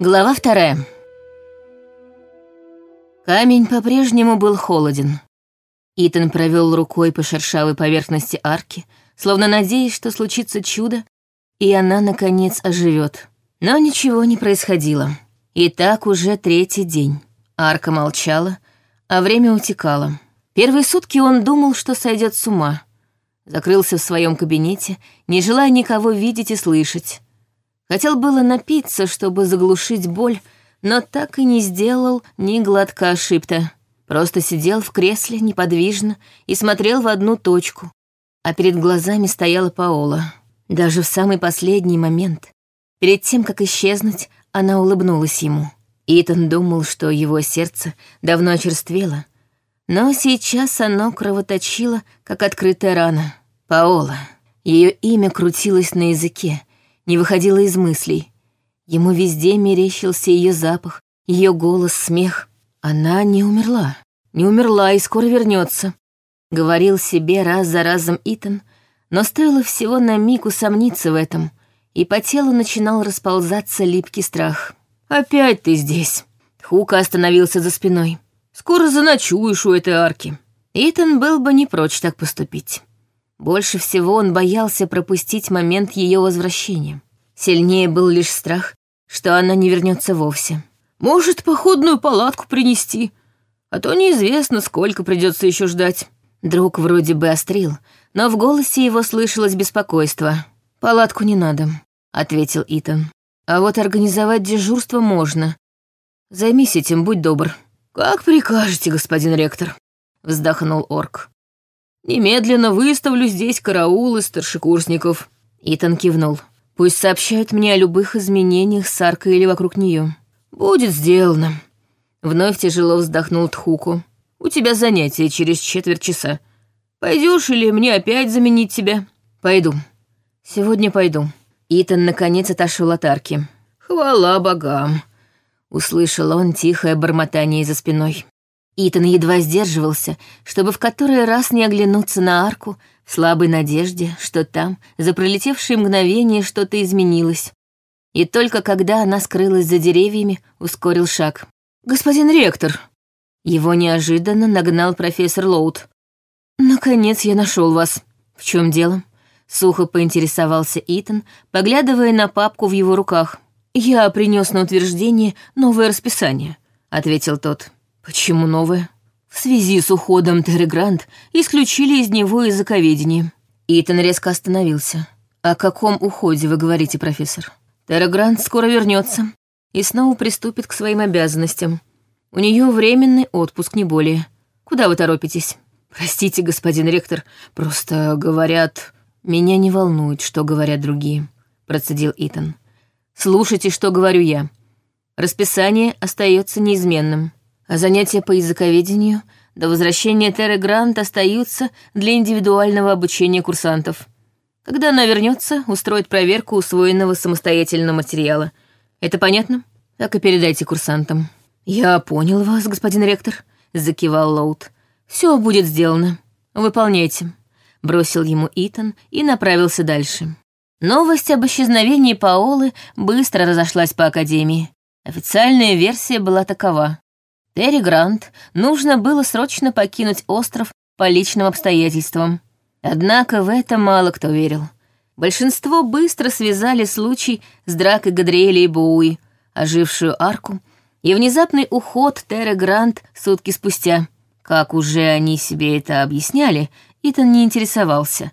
Глава вторая. Камень по-прежнему был холоден. Итан провел рукой по шершавой поверхности арки, словно надеясь, что случится чудо, и она, наконец, оживет. Но ничего не происходило. И так уже третий день. Арка молчала, а время утекало. Первые сутки он думал, что сойдет с ума. Закрылся в своем кабинете, не желая никого видеть и слышать. Хотел было напиться, чтобы заглушить боль, но так и не сделал ни глотка ошибта. Просто сидел в кресле неподвижно и смотрел в одну точку, а перед глазами стояла Паола. Даже в самый последний момент, перед тем, как исчезнуть, она улыбнулась ему. Итан думал, что его сердце давно очерствело, но сейчас оно кровоточило, как открытая рана. Паола. Ее имя крутилось на языке, не выходила из мыслей. Ему везде мерещился ее запах, ее голос, смех. Она не умерла. Не умерла и скоро вернется. Говорил себе раз за разом Итан, но стоило всего на миг усомниться в этом, и по телу начинал расползаться липкий страх. «Опять ты здесь!» Хука остановился за спиной. «Скоро заночуешь у этой арки». Итан был бы не прочь так поступить. Больше всего он боялся пропустить момент ее возвращения. Сильнее был лишь страх, что она не вернется вовсе. «Может, походную палатку принести? А то неизвестно, сколько придется еще ждать». Друг вроде бы острил, но в голосе его слышалось беспокойство. «Палатку не надо», — ответил Итан. «А вот организовать дежурство можно. Займись этим, будь добр». «Как прикажете, господин ректор», — вздохнул орк. Немедленно выставлю здесь караул из старшекурсников». Итан кивнул. «Пусть сообщают мне о любых изменениях с аркой или вокруг нее. «Будет сделано». Вновь тяжело вздохнул Тхуку. «У тебя занятие через четверть часа. Пойдешь или мне опять заменить тебя?» «Пойду. Сегодня пойду». Итан наконец отошел от арки. «Хвала богам!» Услышал он тихое бормотание за спиной. Итан едва сдерживался, чтобы в который раз не оглянуться на арку в слабой надежде, что там, за пролетевшие мгновения, что-то изменилось. И только когда она скрылась за деревьями, ускорил шаг. «Господин ректор!» Его неожиданно нагнал профессор Лоуд. «Наконец я нашел вас. В чем дело?» Сухо поинтересовался Итан, поглядывая на папку в его руках. «Я принес на утверждение новое расписание», — ответил тот. Почему новое? В связи с уходом Терри Грант исключили из него языковедение. Итан резко остановился. О каком уходе вы говорите, профессор? Терри Грант скоро вернется и снова приступит к своим обязанностям. У нее временный отпуск, не более. Куда вы торопитесь? Простите, господин ректор, просто говорят... Меня не волнует, что говорят другие, процедил Итан. Слушайте, что говорю я. Расписание остается неизменным а занятия по языковедению до возвращения Терры Грант остаются для индивидуального обучения курсантов. Когда она вернется, устроит проверку усвоенного самостоятельного материала. Это понятно? Так и передайте курсантам. «Я понял вас, господин ректор», — закивал Лоуд. «Все будет сделано. Выполняйте», — бросил ему Итан и направился дальше. Новость об исчезновении Паолы быстро разошлась по Академии. Официальная версия была такова. Терри Грант нужно было срочно покинуть остров по личным обстоятельствам. Однако в это мало кто верил. Большинство быстро связали случай с дракой Гадриэля и Боуи, ожившую арку, и внезапный уход Терри Грант сутки спустя. Как уже они себе это объясняли, Итан не интересовался,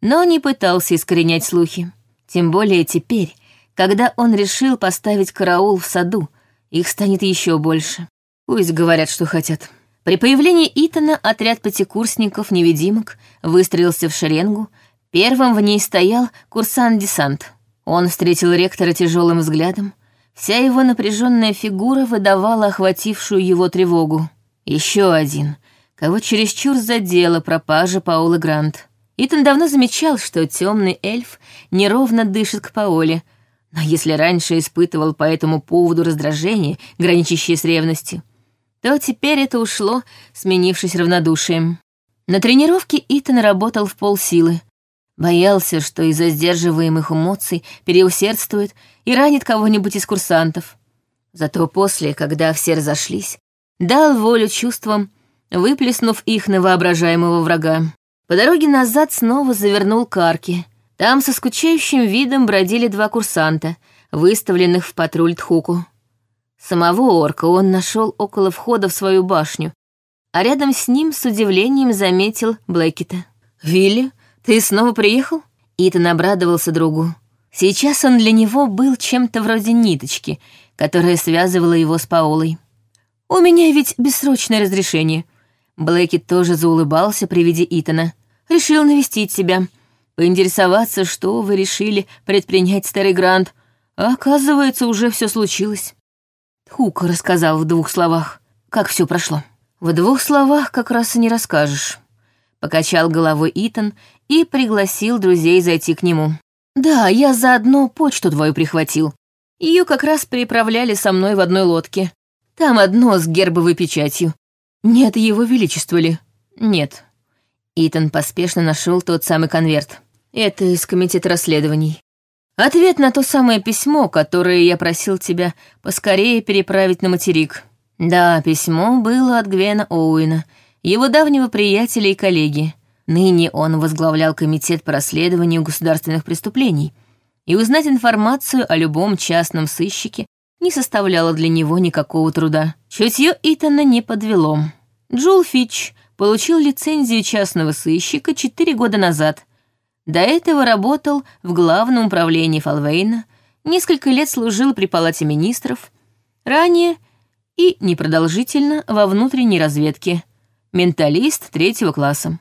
но не пытался искоренять слухи. Тем более теперь, когда он решил поставить караул в саду, их станет еще больше. Пусть говорят, что хотят. При появлении Итана отряд пятикурсников-невидимок выстроился в шеренгу. Первым в ней стоял курсант-десант. Он встретил ректора тяжелым взглядом. Вся его напряженная фигура выдавала охватившую его тревогу. Еще один, кого чересчур задела пропажа Паулы Грант. Итан давно замечал, что темный эльф неровно дышит к Паоле, но если раньше испытывал по этому поводу раздражение, граничащее с ревностью, то теперь это ушло, сменившись равнодушием. На тренировке Итан работал в полсилы. Боялся, что из-за сдерживаемых эмоций переусердствует и ранит кого-нибудь из курсантов. Зато после, когда все разошлись, дал волю чувствам, выплеснув их на воображаемого врага. По дороге назад снова завернул к арке. Там со скучающим видом бродили два курсанта, выставленных в патруль Тхуку. Самого орка он нашел около входа в свою башню, а рядом с ним с удивлением заметил Блэкета. «Вилли, ты снова приехал?» Итан обрадовался другу. Сейчас он для него был чем-то вроде ниточки, которая связывала его с Паолой. «У меня ведь бессрочное разрешение». Блэкет тоже заулыбался при виде Итана. «Решил навестить себя, поинтересоваться, что вы решили предпринять старый Грант. Оказывается, уже все случилось». Хук рассказал в двух словах, как все прошло. В двух словах как раз и не расскажешь. Покачал головой Итан и пригласил друзей зайти к нему. «Да, я заодно почту твою прихватил. Ее как раз переправляли со мной в одной лодке. Там одно с гербовой печатью. Нет его величества ли?» «Нет». Итан поспешно нашел тот самый конверт. «Это из комитета расследований. Ответ на то самое письмо, которое я просил тебя поскорее переправить на материк. Да, письмо было от Гвена Оуэна, его давнего приятеля и коллеги. Ныне он возглавлял комитет по расследованию государственных преступлений, и узнать информацию о любом частном сыщике не составляло для него никакого труда. Чутье Итана не подвело. Джул Фич получил лицензию частного сыщика четыре года назад, до этого работал в главном управлении Фалвейна, несколько лет служил при палате министров, ранее и непродолжительно во внутренней разведке, менталист третьего класса,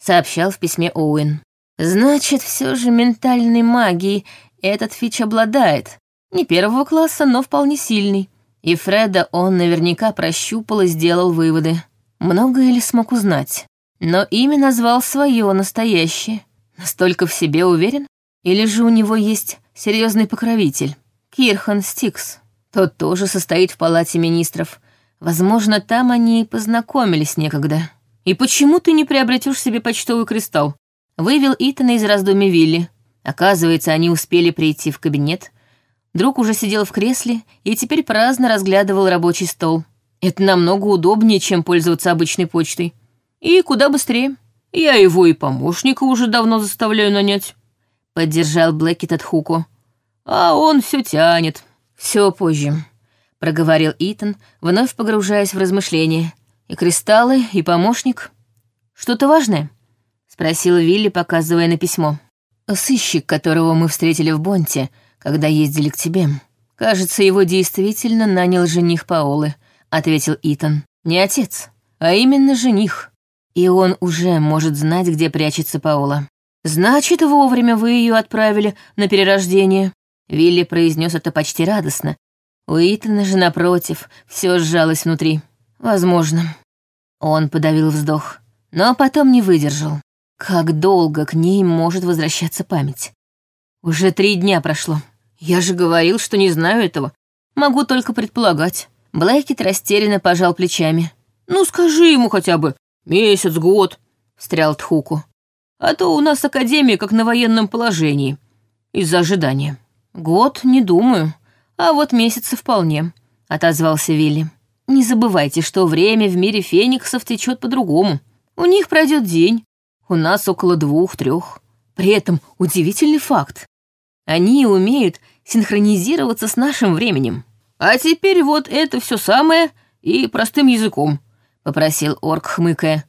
сообщал в письме Оуэн. Значит, все же ментальной магией этот Фич обладает. Не первого класса, но вполне сильный. И Фреда он наверняка прощупал и сделал выводы. Многое ли смог узнать? Но имя назвал свое настоящее. Настолько в себе уверен? Или же у него есть серьезный покровитель? Кирхан Стикс. Тот тоже состоит в палате министров. Возможно, там они и познакомились некогда. И почему ты не приобретешь себе почтовый кристалл? Вывел Итана из раздумий Вилли. Оказывается, они успели прийти в кабинет. Друг уже сидел в кресле и теперь праздно разглядывал рабочий стол. Это намного удобнее, чем пользоваться обычной почтой. И куда быстрее. Я его и помощника уже давно заставляю нанять. Поддержал Блэкет от Хуку. А он все тянет. Все позже, проговорил Итан, вновь погружаясь в размышления. И кристаллы, и помощник. Что-то важное? Спросил Вилли, показывая на письмо. Сыщик, которого мы встретили в Бонте, когда ездили к тебе. Кажется, его действительно нанял жених Паолы, ответил Итан. Не отец, а именно жених и он уже может знать, где прячется Паола. «Значит, вовремя вы ее отправили на перерождение», — Вилли произнес это почти радостно. У Итана же, напротив, все сжалось внутри. «Возможно». Он подавил вздох, но потом не выдержал. Как долго к ней может возвращаться память? Уже три дня прошло. Я же говорил, что не знаю этого. Могу только предполагать. Блэкет растерянно пожал плечами. «Ну, скажи ему хотя бы, «Месяц, год», — встрял Тхуку. «А то у нас академия как на военном положении. Из-за ожидания». «Год, не думаю. А вот месяцы вполне», — отозвался Вилли. «Не забывайте, что время в мире фениксов течет по-другому. У них пройдет день, у нас около двух-трех. При этом удивительный факт. Они умеют синхронизироваться с нашим временем. А теперь вот это все самое и простым языком попросил орк, хмыкая.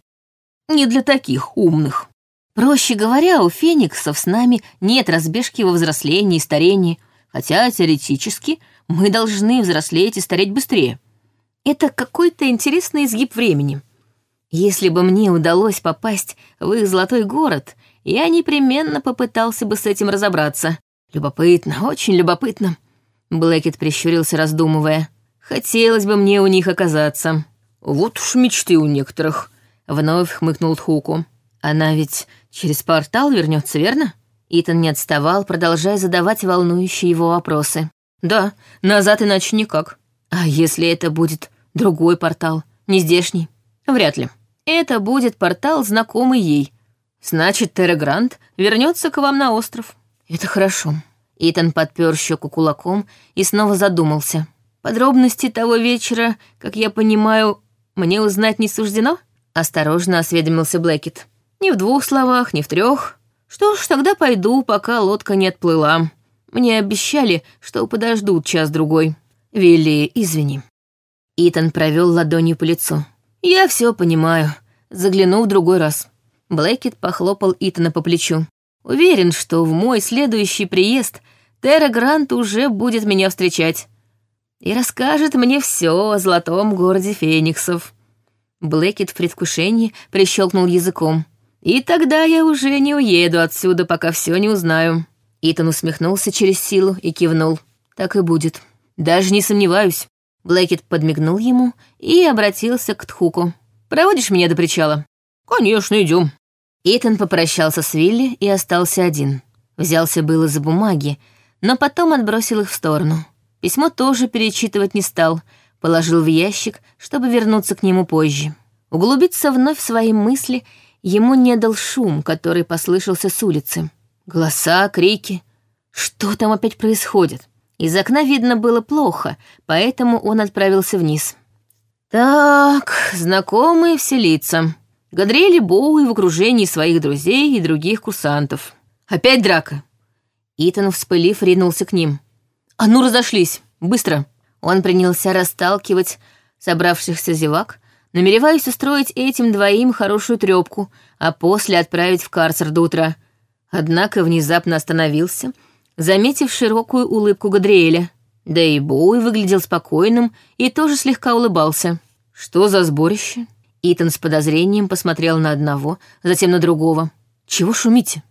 «Не для таких умных. Проще говоря, у фениксов с нами нет разбежки во взрослении и старении, хотя теоретически мы должны взрослеть и стареть быстрее. Это какой-то интересный изгиб времени. Если бы мне удалось попасть в их золотой город, я непременно попытался бы с этим разобраться. Любопытно, очень любопытно». Блэкет прищурился, раздумывая. «Хотелось бы мне у них оказаться». «Вот уж мечты у некоторых», — вновь хмыкнул Тхуку. «Она ведь через портал вернется, верно?» Итан не отставал, продолжая задавать волнующие его вопросы. «Да, назад иначе никак. А если это будет другой портал, не здешний?» «Вряд ли. Это будет портал, знакомый ей. Значит, Террагрант вернется к вам на остров». «Это хорошо». Итан подпер щеку кулаком и снова задумался. Подробности того вечера, как я понимаю, мне узнать не суждено?» Осторожно осведомился Блэкет. «Ни в двух словах, ни в трех. Что ж, тогда пойду, пока лодка не отплыла. Мне обещали, что подождут час-другой. Вилли, извини». Итан провел ладонью по лицу. «Я все понимаю. Загляну в другой раз». Блэкет похлопал Итана по плечу. «Уверен, что в мой следующий приезд Терра Грант уже будет меня встречать и расскажет мне все о золотом городе Фениксов». Блэкет в предвкушении прищелкнул языком. «И тогда я уже не уеду отсюда, пока все не узнаю». Итан усмехнулся через силу и кивнул. «Так и будет. Даже не сомневаюсь». Блэкет подмигнул ему и обратился к Тхуку. «Проводишь меня до причала?» «Конечно, идем». Итан попрощался с Вилли и остался один. Взялся было за бумаги, но потом отбросил их в сторону. Письмо тоже перечитывать не стал, положил в ящик, чтобы вернуться к нему позже. Углубиться вновь в свои мысли ему не дал шум, который послышался с улицы. Голоса, крики. Что там опять происходит? Из окна видно было плохо, поэтому он отправился вниз. Так, знакомые все лица. Гадриэли Боуи в окружении своих друзей и других курсантов. Опять драка. Итан, вспылив, ринулся к ним. «А ну, разошлись! Быстро!» Он принялся расталкивать собравшихся зевак, намереваясь устроить этим двоим хорошую трёпку, а после отправить в карцер до утра. Однако внезапно остановился, заметив широкую улыбку Гадриэля. Да и Боуи выглядел спокойным и тоже слегка улыбался. «Что за сборище?» Итан с подозрением посмотрел на одного, затем на другого. «Чего шумите?»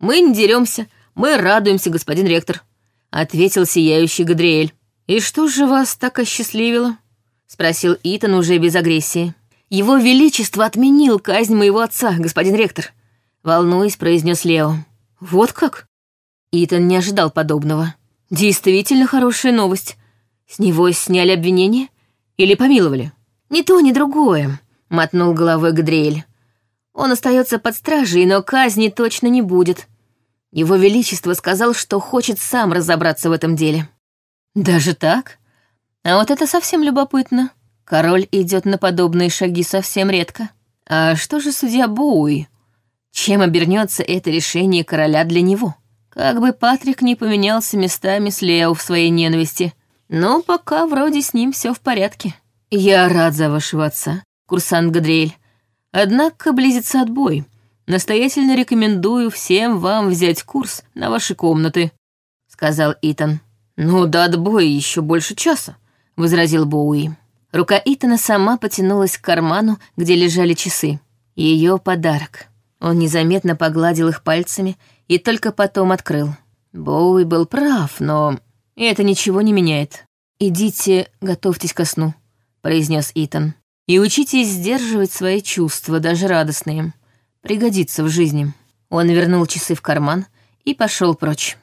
«Мы не деремся, мы радуемся, господин ректор», — ответил сияющий Гадриэль. «И что же вас так осчастливило?» — спросил Итан уже без агрессии. «Его Величество отменил казнь моего отца, господин ректор», — волнуясь, произнес Лео. «Вот как?» Итан не ожидал подобного. «Действительно хорошая новость. С него сняли обвинение? Или помиловали?» «Ни то, ни другое», — мотнул головой Гадриэль. «Он остается под стражей, но казни точно не будет. Его Величество сказал, что хочет сам разобраться в этом деле. Даже так? А вот это совсем любопытно. Король идет на подобные шаги совсем редко. А что же судья Боуи? Чем обернется это решение короля для него? Как бы Патрик не поменялся местами с Лео в своей ненависти. Но пока вроде с ним все в порядке. Я рад за вашего отца, курсант Гадриэль. Однако близится отбой — Настоятельно рекомендую всем вам взять курс на ваши комнаты», — сказал Итан. «Ну, до отбоя еще больше часа», — возразил Боуи. Рука Итана сама потянулась к карману, где лежали часы. Ее подарок. Он незаметно погладил их пальцами и только потом открыл. Боуи был прав, но это ничего не меняет. «Идите, готовьтесь ко сну», — произнес Итан. «И учитесь сдерживать свои чувства, даже радостные пригодится в жизни. Он вернул часы в карман и пошел прочь.